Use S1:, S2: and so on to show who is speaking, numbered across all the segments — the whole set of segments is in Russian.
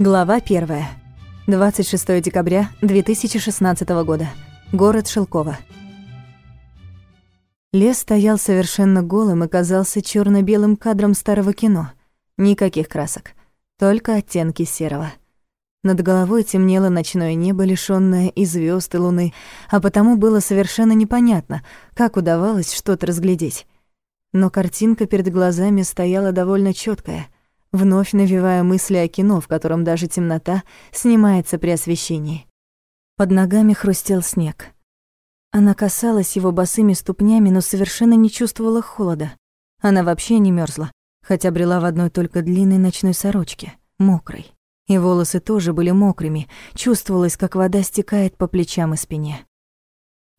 S1: Глава 1. 26 декабря 2016 года. Город Шелково. Лес стоял совершенно голым и казался черно белым кадром старого кино. Никаких красок, только оттенки серого. Над головой темнело ночное небо, лишённое и звезд, и луны, а потому было совершенно непонятно, как удавалось что-то разглядеть. Но картинка перед глазами стояла довольно четкая — вновь навевая мысли о кино, в котором даже темнота снимается при освещении. Под ногами хрустел снег. Она касалась его босыми ступнями, но совершенно не чувствовала холода. Она вообще не мерзла, хотя брела в одной только длинной ночной сорочке, мокрой. И волосы тоже были мокрыми, чувствовалось, как вода стекает по плечам и спине.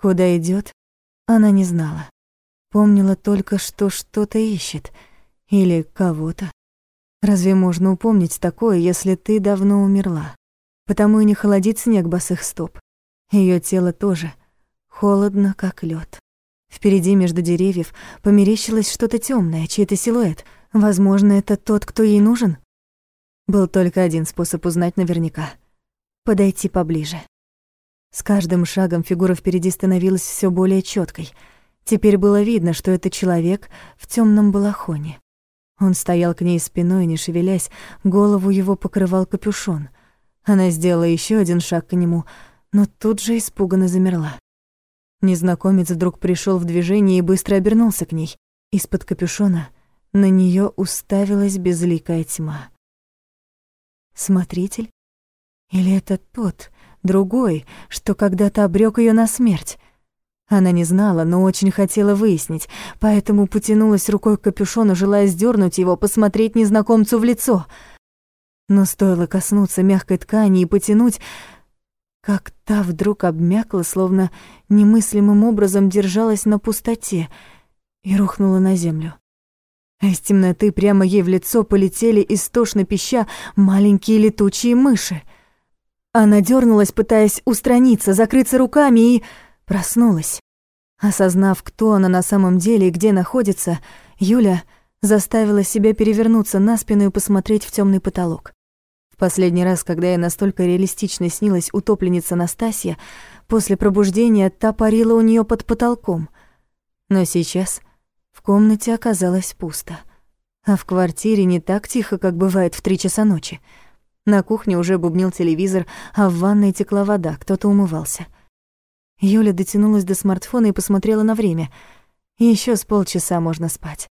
S1: Куда идет, она не знала. Помнила только, что что-то ищет. Или кого-то. Разве можно упомнить такое, если ты давно умерла? Потому и не холодит снег босых стоп. Ее тело тоже холодно, как лед. Впереди между деревьев померещилось что-то темное, чей-то силуэт. Возможно, это тот, кто ей нужен? Был только один способ узнать наверняка. Подойти поближе. С каждым шагом фигура впереди становилась все более четкой. Теперь было видно, что это человек в темном балахоне. Он стоял к ней спиной, не шевелясь, голову его покрывал капюшон. Она сделала еще один шаг к нему, но тут же испуганно замерла. Незнакомец вдруг пришел в движение и быстро обернулся к ней. Из-под капюшона на нее уставилась безликая тьма. Смотритель? Или это тот, другой, что когда-то обрек ее на смерть? Она не знала, но очень хотела выяснить, поэтому потянулась рукой к капюшону, желая сдернуть его, посмотреть незнакомцу в лицо. Но стоило коснуться мягкой ткани и потянуть, как та вдруг обмякла, словно немыслимым образом держалась на пустоте и рухнула на землю. А из темноты прямо ей в лицо полетели истошно пища маленькие летучие мыши. Она дернулась, пытаясь устраниться, закрыться руками и проснулась. Осознав, кто она на самом деле и где находится, Юля заставила себя перевернуться на спину и посмотреть в темный потолок. В последний раз, когда ей настолько реалистично снилась утопленница Настасья, после пробуждения та парила у нее под потолком. Но сейчас в комнате оказалось пусто. А в квартире не так тихо, как бывает в три часа ночи. На кухне уже бубнил телевизор, а в ванной текла вода, кто-то умывался — Юля дотянулась до смартфона и посмотрела на время. Еще с полчаса можно спать.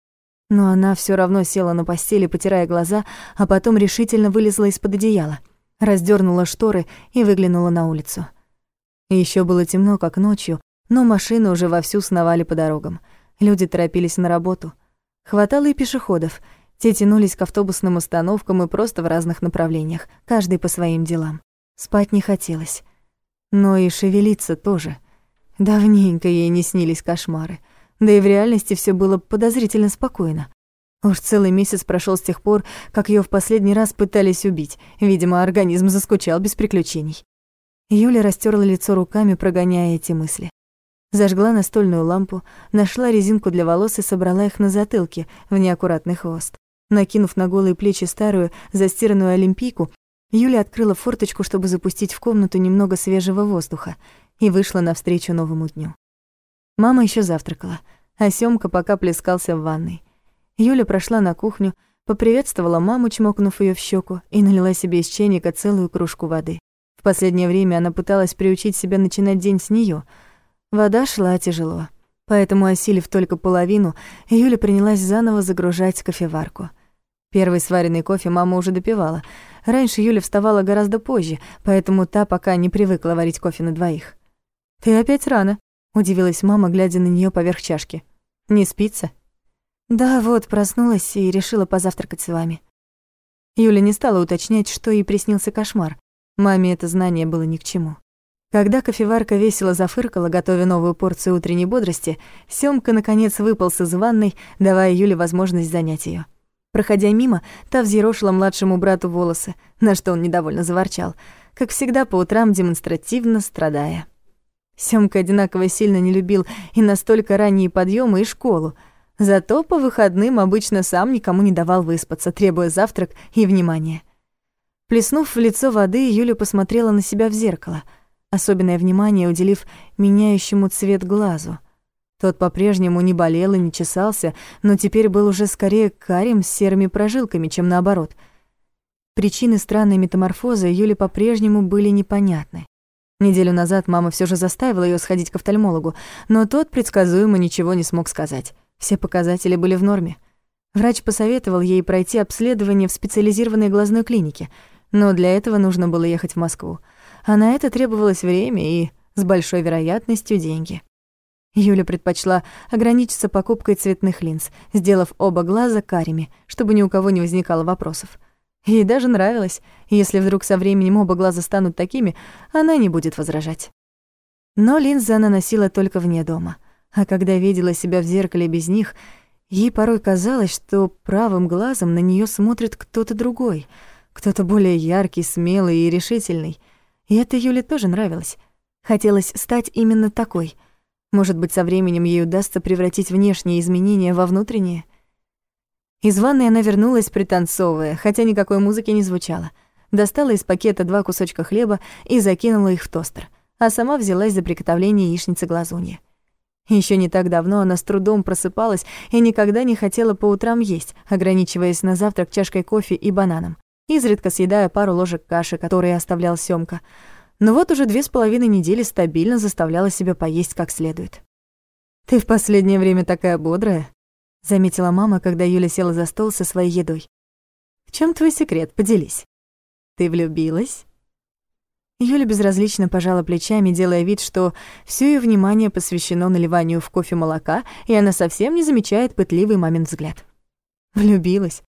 S1: Но она все равно села на постели, потирая глаза, а потом решительно вылезла из-под одеяла, раздернула шторы и выглянула на улицу. Еще было темно, как ночью, но машины уже вовсю сновали по дорогам. Люди торопились на работу. Хватало и пешеходов. Те тянулись к автобусным остановкам и просто в разных направлениях, каждый по своим делам. Спать не хотелось. Но и шевелиться тоже. Давненько ей не снились кошмары. Да и в реальности все было подозрительно спокойно. Уж целый месяц прошел с тех пор, как ее в последний раз пытались убить. Видимо, организм заскучал без приключений. Юля растерла лицо руками, прогоняя эти мысли. Зажгла настольную лампу, нашла резинку для волос и собрала их на затылке в неаккуратный хвост. Накинув на голые плечи старую, застиранную олимпийку, Юля открыла форточку, чтобы запустить в комнату немного свежего воздуха, и вышла навстречу новому дню. Мама еще завтракала, а Сёмка пока плескался в ванной. Юля прошла на кухню, поприветствовала маму, чмокнув ее в щеку, и налила себе из чайника целую кружку воды. В последнее время она пыталась приучить себя начинать день с нее. Вода шла тяжело. Поэтому, осилив только половину, Юля принялась заново загружать кофеварку. Первый сваренный кофе мама уже допивала — Раньше Юля вставала гораздо позже, поэтому та пока не привыкла варить кофе на двоих. «Ты опять рано», — удивилась мама, глядя на нее поверх чашки. «Не спится?» «Да, вот, проснулась и решила позавтракать с вами». Юля не стала уточнять, что ей приснился кошмар. Маме это знание было ни к чему. Когда кофеварка весело зафыркала, готовя новую порцию утренней бодрости, Сёмка наконец выполз из ванной, давая Юле возможность занять ее. Проходя мимо, та взъерошила младшему брату волосы, на что он недовольно заворчал, как всегда по утрам демонстративно страдая. Сёмка одинаково сильно не любил и настолько ранние подъемы и школу, зато по выходным обычно сам никому не давал выспаться, требуя завтрак и внимания. Плеснув в лицо воды, Юля посмотрела на себя в зеркало, особенное внимание уделив меняющему цвет глазу. Тот по-прежнему не болел и не чесался, но теперь был уже скорее карим с серыми прожилками, чем наоборот. Причины странной метаморфозы Юле по-прежнему были непонятны. Неделю назад мама все же заставила ее сходить к офтальмологу, но тот предсказуемо ничего не смог сказать. Все показатели были в норме. Врач посоветовал ей пройти обследование в специализированной глазной клинике, но для этого нужно было ехать в Москву. А на это требовалось время и, с большой вероятностью, деньги. Юля предпочла ограничиться покупкой цветных линз, сделав оба глаза карими, чтобы ни у кого не возникало вопросов. Ей даже нравилось. Если вдруг со временем оба глаза станут такими, она не будет возражать. Но линзы она носила только вне дома. А когда видела себя в зеркале без них, ей порой казалось, что правым глазом на нее смотрит кто-то другой, кто-то более яркий, смелый и решительный. И это Юле тоже нравилось. Хотелось стать именно такой. Может быть, со временем ей удастся превратить внешние изменения во внутренние — из ванной она вернулась, пританцовывая, хотя никакой музыки не звучало. Достала из пакета два кусочка хлеба и закинула их в тостер, а сама взялась за приготовление яичницы-глазуньи. Еще не так давно она с трудом просыпалась и никогда не хотела по утрам есть, ограничиваясь на завтрак чашкой кофе и бананом, изредка съедая пару ложек каши, которые оставлял Сёмка. Но вот уже две с половиной недели стабильно заставляла себя поесть как следует. «Ты в последнее время такая бодрая», — заметила мама, когда Юля села за стол со своей едой. «В чем твой секрет? Поделись. Ты влюбилась?» Юля безразлично пожала плечами, делая вид, что все ее внимание посвящено наливанию в кофе молока, и она совсем не замечает пытливый мамин взгляд. Влюбилась.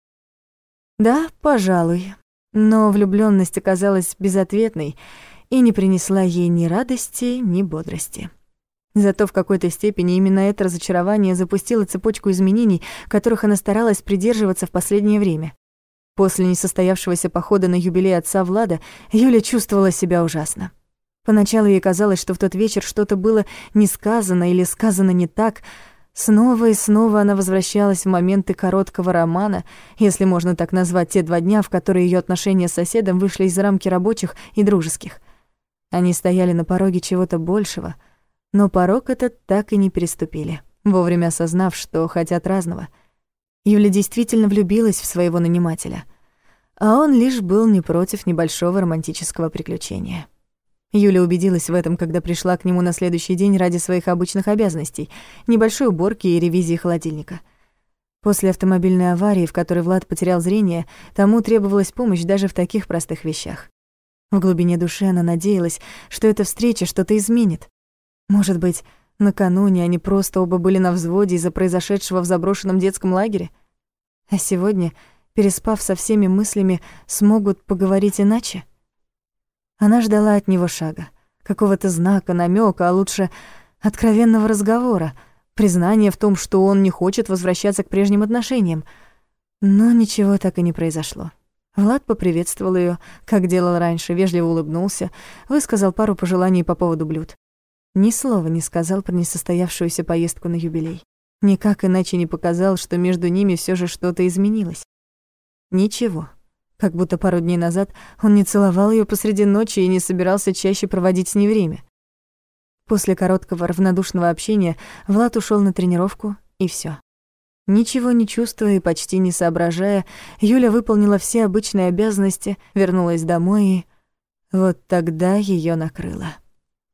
S1: Да, пожалуй. Но влюбленность оказалась безответной и не принесла ей ни радости, ни бодрости. Зато в какой-то степени именно это разочарование запустило цепочку изменений, которых она старалась придерживаться в последнее время. После несостоявшегося похода на юбилей отца Влада Юля чувствовала себя ужасно. Поначалу ей казалось, что в тот вечер что-то было не сказано или сказано не так. Снова и снова она возвращалась в моменты короткого романа, если можно так назвать те два дня, в которые ее отношения с соседом вышли из рамки рабочих и дружеских. Они стояли на пороге чего-то большего — но порог этот так и не переступили, вовремя осознав, что хотят разного. Юля действительно влюбилась в своего нанимателя, а он лишь был не против небольшого романтического приключения. Юля убедилась в этом, когда пришла к нему на следующий день ради своих обычных обязанностей, небольшой уборки и ревизии холодильника. После автомобильной аварии, в которой Влад потерял зрение, тому требовалась помощь даже в таких простых вещах. В глубине души она надеялась, что эта встреча что-то изменит, может быть, накануне они просто оба были на взводе из-за произошедшего в заброшенном детском лагере? А сегодня, переспав со всеми мыслями, смогут поговорить иначе? Она ждала от него шага, какого-то знака, намека, а лучше откровенного разговора, признания в том, что он не хочет возвращаться к прежним отношениям. Но ничего так и не произошло. Влад поприветствовал ее, как делал раньше, вежливо улыбнулся, высказал пару пожеланий по поводу блюд. Ни слова не сказал про несостоявшуюся поездку на юбилей. Никак иначе не показал, что между ними все же что-то изменилось. Ничего. Как будто пару дней назад он не целовал ее посреди ночи и не собирался чаще проводить с ней время. После короткого равнодушного общения Влад ушел на тренировку, и все. Ничего не чувствуя и почти не соображая, Юля выполнила все обычные обязанности, вернулась домой и... Вот тогда ее накрыло.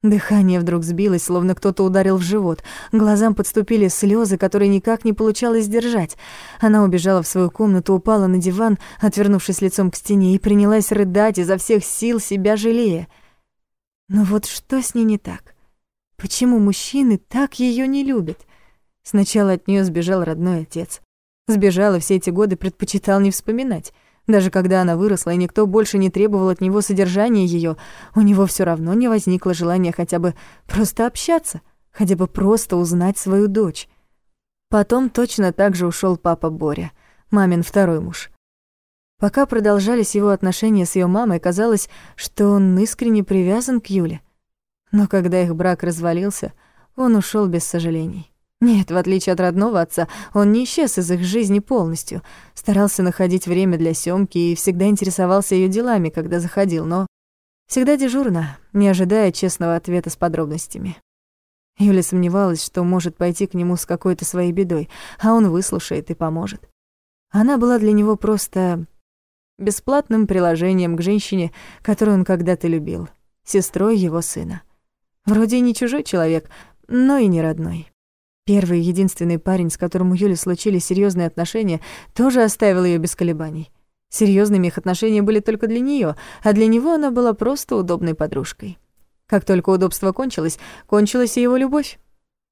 S1: Дыхание вдруг сбилось, словно кто-то ударил в живот. Глазам подступили слезы, которые никак не получалось сдержать. Она убежала в свою комнату, упала на диван, отвернувшись лицом к стене, и принялась рыдать изо всех сил, себя жалея. Но вот что с ней не так? Почему мужчины так ее не любят? Сначала от нее сбежал родной отец. Сбежал и все эти годы предпочитал не вспоминать. Даже когда она выросла, и никто больше не требовал от него содержания ее, у него все равно не возникло желания хотя бы просто общаться, хотя бы просто узнать свою дочь. Потом точно так же ушел папа Боря, мамин второй муж. Пока продолжались его отношения с ее мамой, казалось, что он искренне привязан к Юле. Но когда их брак развалился, он ушел без сожалений. Нет, в отличие от родного отца, он не исчез из их жизни полностью, старался находить время для съемки и всегда интересовался ее делами, когда заходил, но всегда дежурно, не ожидая честного ответа с подробностями. Юля сомневалась, что может пойти к нему с какой-то своей бедой, а он выслушает и поможет. Она была для него просто бесплатным приложением к женщине, которую он когда-то любил, сестрой его сына. Вроде не чужой человек, но и не родной. Первый и единственный парень, с которым у Юли случились серьезные отношения, тоже оставил ее без колебаний. Серьезными их отношения были только для нее, а для него она была просто удобной подружкой. Как только удобство кончилось, кончилась и его любовь.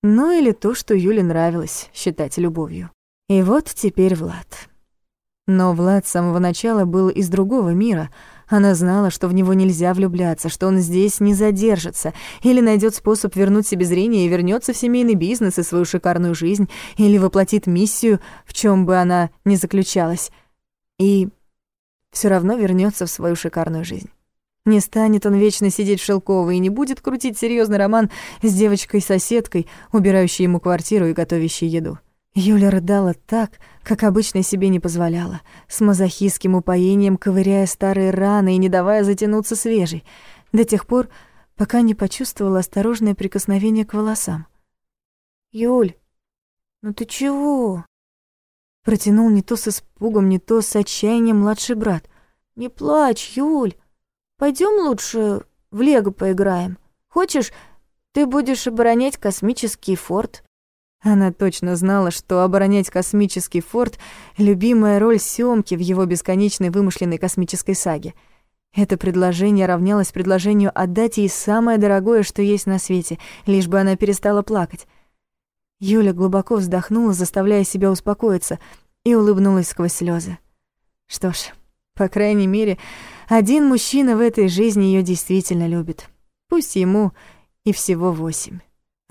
S1: Ну или то, что Юле нравилось считать любовью. И вот теперь Влад. Но Влад с самого начала был из другого мира. Она знала, что в него нельзя влюбляться, что он здесь не задержится, или найдет способ вернуть себе зрение и вернется в семейный бизнес и свою шикарную жизнь, или воплотит миссию, в чем бы она ни заключалась. И все равно вернется в свою шикарную жизнь. Не станет он вечно сидеть в Шелковой и не будет крутить серьезный роман с девочкой-соседкой, убирающей ему квартиру и готовящей еду. Юля рыдала так, как обычно себе не позволяла, с мазохистским упоением ковыряя старые раны и не давая затянуться свежей, до тех пор, пока не почувствовала осторожное прикосновение к волосам. «Юль, ну ты чего?» Протянул не то с испугом, не то с отчаянием младший брат. «Не плачь, Юль, пойдем лучше в Лего поиграем. Хочешь, ты будешь оборонять космический форт?» Она точно знала, что оборонять космический форт — любимая роль Сёмки в его бесконечной вымышленной космической саге. Это предложение равнялось предложению отдать ей самое дорогое, что есть на свете, лишь бы она перестала плакать. Юля глубоко вздохнула, заставляя себя успокоиться, и улыбнулась сквозь слезы. Что ж, по крайней мере, один мужчина в этой жизни ее действительно любит. Пусть ему и всего восемь.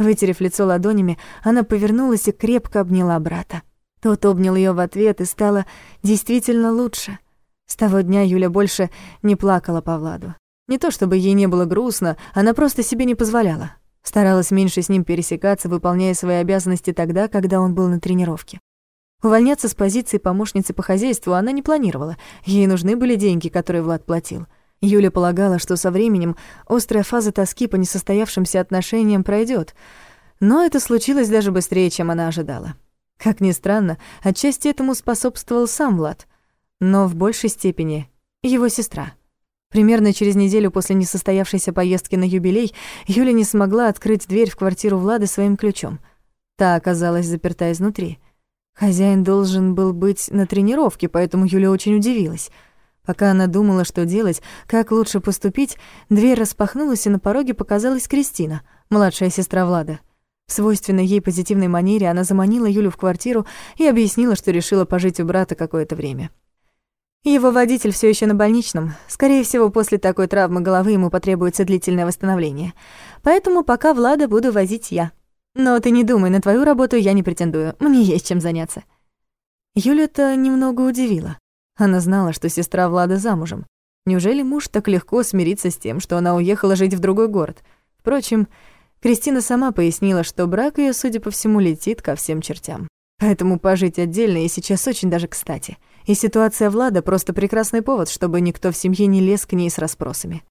S1: Вытерев лицо ладонями, она повернулась и крепко обняла брата. Тот обнял ее в ответ, и стало действительно лучше. С того дня Юля больше не плакала по Владу. Не то чтобы ей не было грустно, она просто себе не позволяла. Старалась меньше с ним пересекаться, выполняя свои обязанности тогда, когда он был на тренировке. Увольняться с позиции помощницы по хозяйству она не планировала. Ей нужны были деньги, которые Влад платил. Юля полагала, что со временем острая фаза тоски по несостоявшимся отношениям пройдет, но это случилось даже быстрее, чем она ожидала. Как ни странно, отчасти этому способствовал сам Влад, но в большей степени его сестра. Примерно через неделю после несостоявшейся поездки на юбилей Юля не смогла открыть дверь в квартиру Влада своим ключом. Та оказалась заперта изнутри. Хозяин должен был быть на тренировке, поэтому Юля очень удивилась — Пока она думала, что делать, как лучше поступить, дверь распахнулась, и на пороге показалась Кристина, младшая сестра Влада. В свойственной ей позитивной манере она заманила Юлю в квартиру и объяснила, что решила пожить у брата какое-то время. Его водитель все еще на больничном. Скорее всего, после такой травмы головы ему потребуется длительное восстановление. Поэтому пока Влада буду возить я. Но ты не думай, на твою работу я не претендую. Мне есть чем заняться. Юля-то немного удивила. Она знала, что сестра Влада замужем. Неужели муж так легко смирится с тем, что она уехала жить в другой город? Впрочем, Кристина сама пояснила, что брак ее, судя по всему, летит ко всем чертям. Поэтому пожить отдельно и сейчас очень даже кстати. И ситуация Влада просто прекрасный повод, чтобы никто в семье не лез к ней с расспросами.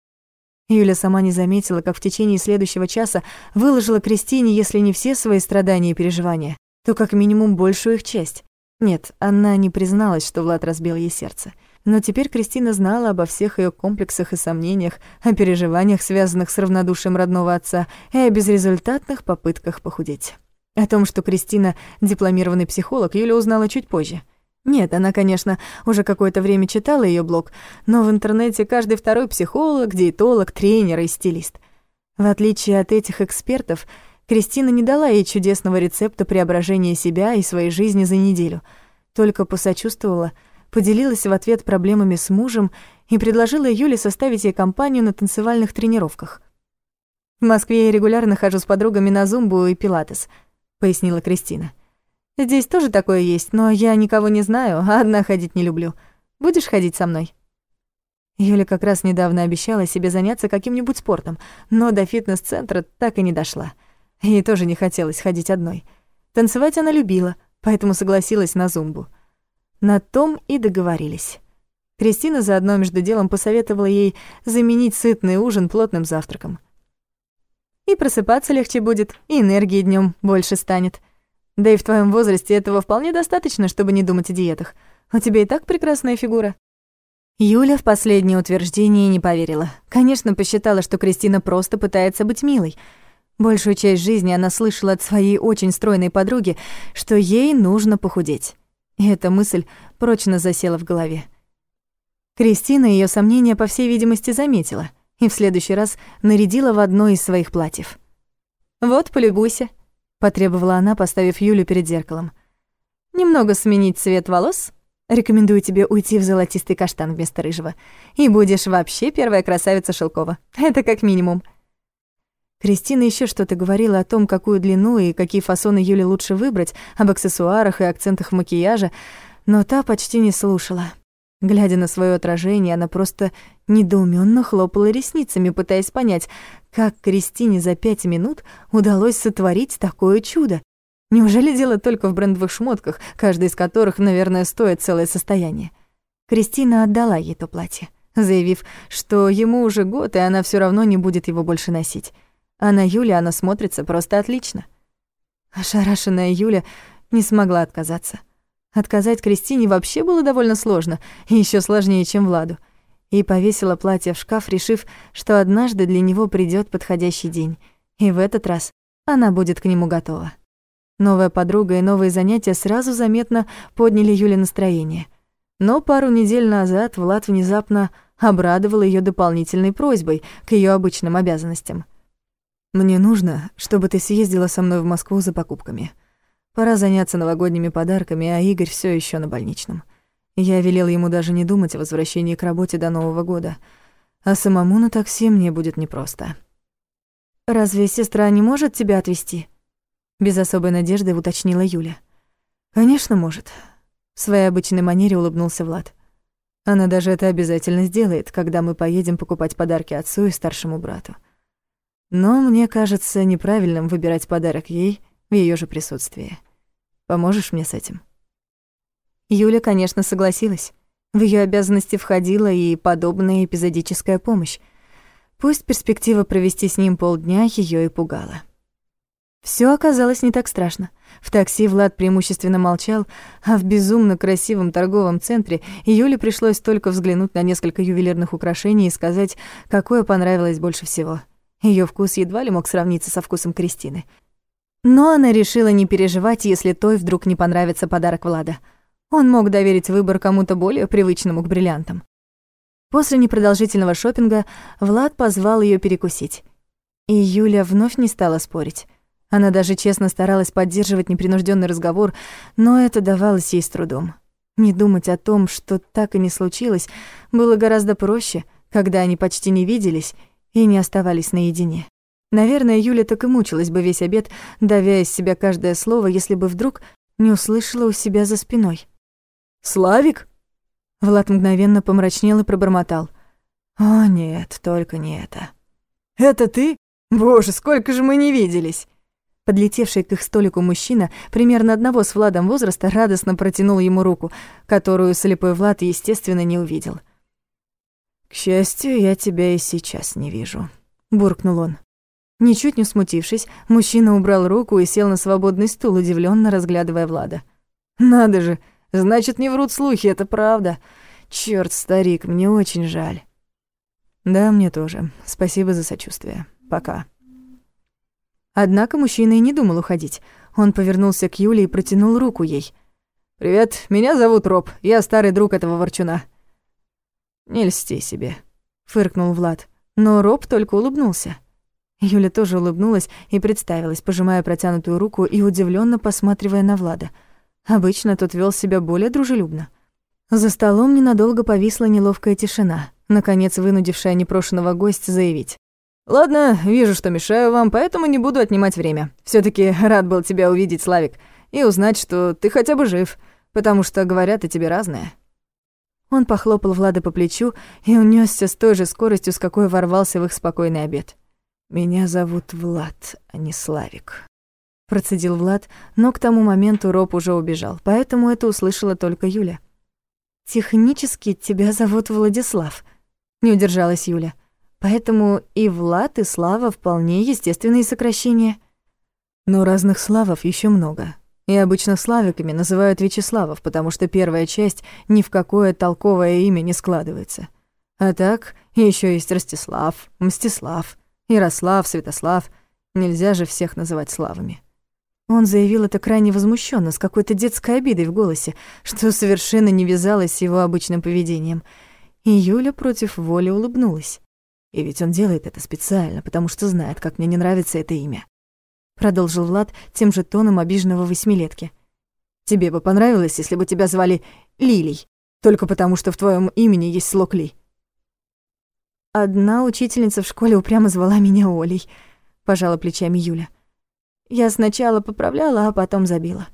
S1: Юля сама не заметила, как в течение следующего часа выложила Кристине, если не все свои страдания и переживания, то как минимум большую их часть. Нет, она не призналась, что Влад разбил ей сердце. Но теперь Кристина знала обо всех ее комплексах и сомнениях, о переживаниях, связанных с равнодушием родного отца, и о безрезультатных попытках похудеть. О том, что Кристина — дипломированный психолог, Юля узнала чуть позже. Нет, она, конечно, уже какое-то время читала ее блог, но в интернете каждый второй психолог, диетолог, тренер и стилист. В отличие от этих экспертов — Кристина не дала ей чудесного рецепта преображения себя и своей жизни за неделю, только посочувствовала, поделилась в ответ проблемами с мужем и предложила Юле составить ей компанию на танцевальных тренировках. «В Москве я регулярно хожу с подругами на зумбу и пилатес», — пояснила Кристина. «Здесь тоже такое есть, но я никого не знаю, а одна ходить не люблю. Будешь ходить со мной?» Юля как раз недавно обещала себе заняться каким-нибудь спортом, но до фитнес-центра так и не дошла. Ей тоже не хотелось ходить одной. Танцевать она любила, поэтому согласилась на зумбу. На том и договорились. Кристина заодно между делом посоветовала ей заменить сытный ужин плотным завтраком. И просыпаться легче будет, и энергии днем больше станет. Да и в твоем возрасте этого вполне достаточно, чтобы не думать о диетах. У тебя и так прекрасная фигура. Юля в последнее утверждение не поверила. Конечно, посчитала, что Кристина просто пытается быть милой. Большую часть жизни она слышала от своей очень стройной подруги, что ей нужно похудеть. И эта мысль прочно засела в голове. Кристина ее сомнения, по всей видимости, заметила и в следующий раз нарядила в одно из своих платьев. «Вот, полюбуйся», — потребовала она, поставив Юлю перед зеркалом. «Немного сменить цвет волос. Рекомендую тебе уйти в золотистый каштан вместо рыжего. И будешь вообще первая красавица Шелкова. Это как минимум». Кристина еще что-то говорила о том, какую длину и какие фасоны Юле лучше выбрать, об аксессуарах и акцентах макияжа, но та почти не слушала. Глядя на свое отражение, она просто недоуменно хлопала ресницами, пытаясь понять, как Кристине за пять минут удалось сотворить такое чудо. Неужели дело только в брендовых шмотках, каждый из которых, наверное, стоит целое состояние? Кристина отдала ей то платье, заявив, что ему уже год, и она все равно не будет его больше носить. А на Юле она смотрится просто отлично. Ошарашенная Юля не смогла отказаться. Отказать Кристине вообще было довольно сложно, и ещё сложнее, чем Владу. И повесила платье в шкаф, решив, что однажды для него придёт подходящий день. И в этот раз она будет к нему готова. Новая подруга и новые занятия сразу заметно подняли Юле настроение. Но пару недель назад Влад внезапно обрадовал её дополнительной просьбой к её обычным обязанностям. «Мне нужно, чтобы ты съездила со мной в Москву за покупками», Пора заняться новогодними подарками, а Игорь все еще на больничном. Я велел ему даже не думать о возвращении к работе до Нового года. А самому на такси мне будет непросто. «Разве сестра не может тебя отвезти?» Без особой надежды уточнила Юля. «Конечно, может». В своей обычной манере улыбнулся Влад. Она даже это обязательно сделает, когда мы поедем покупать подарки отцу и старшему брату. Но мне кажется неправильным выбирать подарок ей — в ее же присутствии. Поможешь мне с этим?» Юля, конечно, согласилась. В ее обязанности входила и подобная эпизодическая помощь. Пусть перспектива провести с ним полдня ее и пугала. Все оказалось не так страшно. В такси Влад преимущественно молчал, а в безумно красивом торговом центре Юле пришлось только взглянуть на несколько ювелирных украшений и сказать, какое понравилось больше всего. Ее вкус едва ли мог сравниться со вкусом Кристины. Но она решила не переживать, если той вдруг не понравится подарок Влада. Он мог доверить выбор кому-то более привычному к бриллиантам. После непродолжительного шопинга Влад позвал ее перекусить. И Юля вновь не стала спорить. Она даже честно старалась поддерживать непринужденный разговор, но это давалось ей с трудом. Не думать о том, что так и не случилось, было гораздо проще, когда они почти не виделись и не оставались наедине. Наверное, Юля так и мучилась бы весь обед, давя из себя каждое слово, если бы вдруг не услышала у себя за спиной. «Славик?» Влад мгновенно помрачнел и пробормотал. «О, нет, только не это». «Это ты? Боже, сколько же мы не виделись!» Подлетевший к их столику мужчина, примерно одного с Владом возраста, радостно протянул ему руку, которую слепой Влад, естественно, не увидел. «К счастью, я тебя и сейчас не вижу», — буркнул он. Ничуть не смутившись, мужчина убрал руку и сел на свободный стул, удивленно разглядывая Влада. «Надо же, значит, не врут слухи, это правда. Черт, старик, мне очень жаль». «Да, мне тоже. Спасибо за сочувствие. Пока». Однако мужчина и не думал уходить. Он повернулся к Юле и протянул руку ей. «Привет, меня зовут Роб. Я старый друг этого ворчуна». «Не льсти себе», — фыркнул Влад. Но Роб только улыбнулся. Юля тоже улыбнулась и представилась, пожимая протянутую руку и удивленно посматривая на Влада. Обычно тот вел себя более дружелюбно. За столом ненадолго повисла неловкая тишина, наконец вынудившая непрошенного гостя заявить. «Ладно, вижу, что мешаю вам, поэтому не буду отнимать время. все таки рад был тебя увидеть, Славик, и узнать, что ты хотя бы жив, потому что говорят о тебе разное». Он похлопал Влада по плечу и унесся с той же скоростью, с какой ворвался в их спокойный обед. «Меня зовут Влад, а не Славик», — процедил Влад, но к тому моменту Роб уже убежал, поэтому это услышала только Юля. «Технически тебя зовут Владислав», — не удержалась Юля. «Поэтому и Влад, и Слава вполне естественные сокращения».
S2: Но разных Славов еще много. И обычно Славиками называют Вячеславов, потому что первая часть ни в какое толковое имя не складывается. А так еще есть Ростислав, Мстислав, Ярослав, Святослав. Нельзя же всех называть Славами.
S1: Он заявил это крайне возмущенно, с какой-то детской обидой в голосе, что совершенно не вязалось с его обычным поведением. И Юля против воли улыбнулась.
S2: И ведь он делает это специально, потому что знает, как мне не нравится это имя.
S1: Продолжил Влад тем же тоном обиженного восьмилетки.
S2: Тебе бы понравилось, если бы тебя звали Лилей, только потому что в твоем имени есть слог Ли.
S1: Одна учительница в школе упрямо звала меня Олей, пожала плечами Юля. Я сначала поправляла, а потом забила.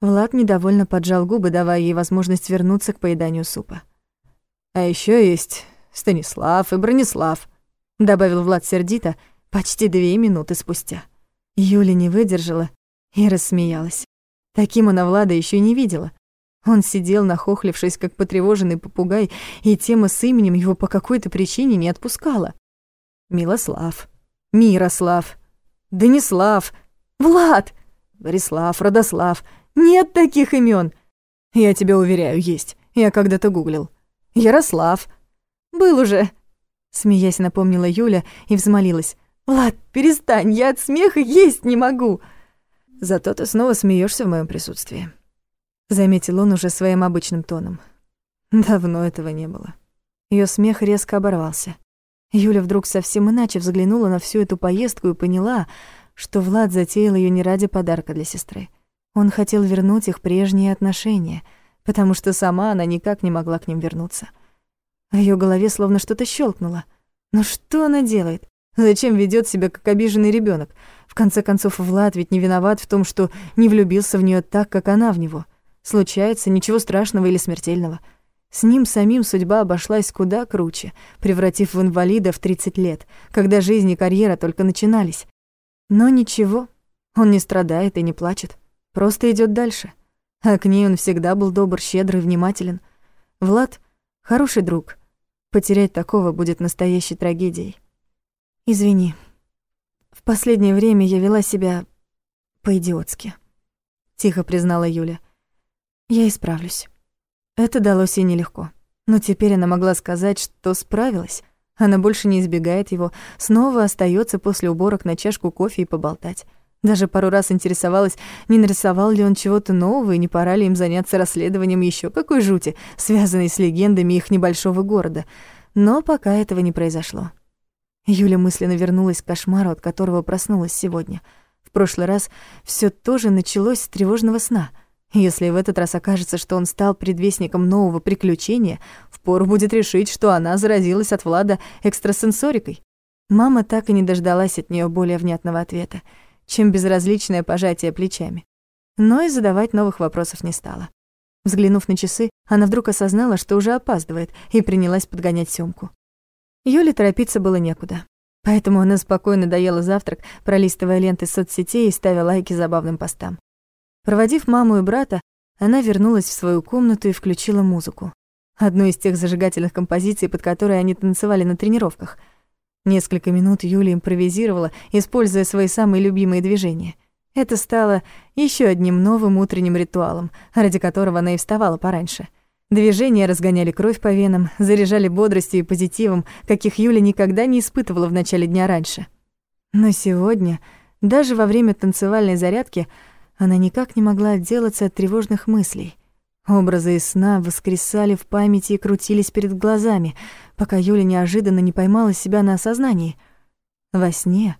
S1: Влад недовольно поджал губы, давая ей возможность вернуться к поеданию супа.
S2: «А еще есть Станислав и Бронислав», — добавил Влад сердито почти две минуты спустя.
S1: Юля не выдержала и рассмеялась. Таким она Влада еще не видела. Он сидел, нахохлившись, как потревоженный попугай, и тема с именем его по какой-то причине не отпускала.
S2: Милослав, Мирослав, Данислав, Влад, Борислав, Родослав. Нет таких имен. Я тебя уверяю, есть. Я когда-то гуглил. Ярослав. Был уже.
S1: Смеясь, напомнила Юля и взмолилась. «Влад, перестань, я от смеха есть не могу!»
S2: «Зато ты снова смеешься в моем присутствии», —
S1: заметил он уже своим обычным тоном. Давно этого не было. Ее смех резко оборвался. Юля вдруг совсем иначе взглянула на всю эту поездку и поняла, что Влад затеял ее не ради подарка для сестры. Он хотел вернуть их прежние отношения, потому что сама она никак не могла к ним вернуться. В ее голове словно что-то щелкнуло. Но что она делает? Зачем ведет себя как обиженный ребенок? В конце концов, Влад ведь не виноват в том, что не влюбился в нее так, как она в него. Случается, ничего страшного или смертельного. С ним самим судьба обошлась куда круче, превратив в инвалида в 30 лет, когда жизнь и карьера только начинались. Но ничего, он не страдает и не плачет, просто идет дальше. А к ней он всегда был добр, щедрый, внимателен. Влад — хороший друг. Потерять такого будет настоящей трагедией. Извини. В последнее время я вела себя по-идиотски. Тихо признала Юля. Я исправлюсь. Это далось ей нелегко. Но теперь она могла сказать, что справилась. Она больше не избегает его, снова остается после уборок на чашку кофе и поболтать. Даже пару раз интересовалась, не нарисовал ли он чего-то нового и не пора ли им заняться расследованием еще какой жути, связанной с легендами их небольшого города. Но пока этого не произошло. Юля мысленно вернулась к кошмару, от которого проснулась сегодня. В прошлый раз все тоже началось с тревожного сна — если в этот раз окажется, что он стал предвестником нового приключения, впору будет решить, что она заразилась от Влада экстрасенсорикой. Мама так и не дождалась от нее более внятного ответа, чем безразличное пожатие плечами. Но и задавать новых вопросов не стала. Взглянув на часы, она вдруг осознала, что уже опаздывает, и принялась подгонять Сёмку. Юле торопиться было некуда. Поэтому она спокойно доела завтрак, пролистывая ленты соцсетей и ставя лайки забавным постам. Проводив маму и брата, она вернулась в свою комнату и включила музыку. Одну из тех зажигательных композиций, под которые они танцевали на тренировках. Несколько минут Юля импровизировала, используя свои самые любимые движения. Это стало еще одним новым утренним ритуалом, ради которого она и вставала пораньше. Движения разгоняли кровь по венам, заряжали бодростью и позитивом, каких Юля никогда не испытывала в начале дня раньше. Но сегодня, даже во время танцевальной зарядки, она никак не могла отделаться от тревожных мыслей. Образы из сна воскресали в памяти и крутились перед глазами, пока Юля неожиданно не поймала себя на осознании. Во сне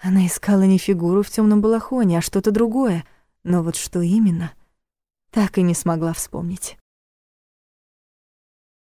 S1: она искала не фигуру в темном балахоне, а что-то другое, но вот что именно, так и не смогла вспомнить.